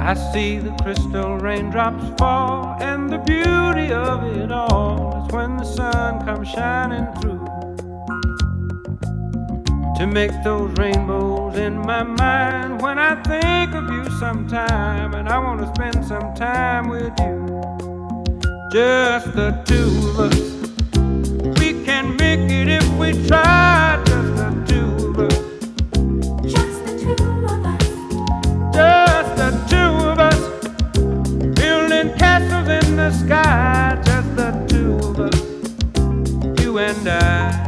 I see the crystal raindrops fall, and the beauty of it all is when the sun comes shining through. To make those rainbows in my mind when I think of you sometime, and I want to spend some time with you. Just the two of us. We can make it if we try, just the two of us. Just the two of us. Just the two of us, building castles in the sky. Just the two of us, you and I.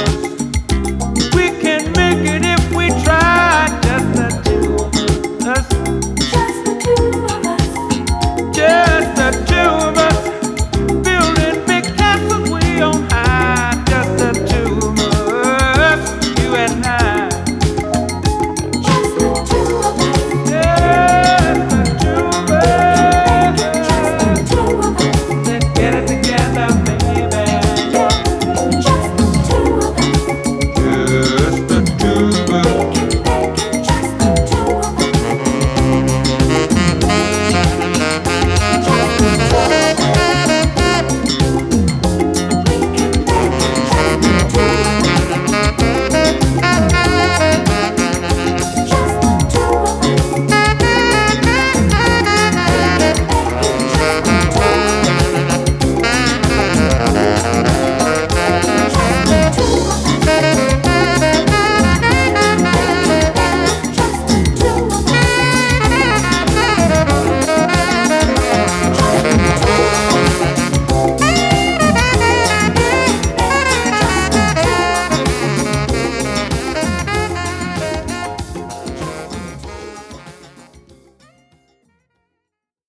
and now.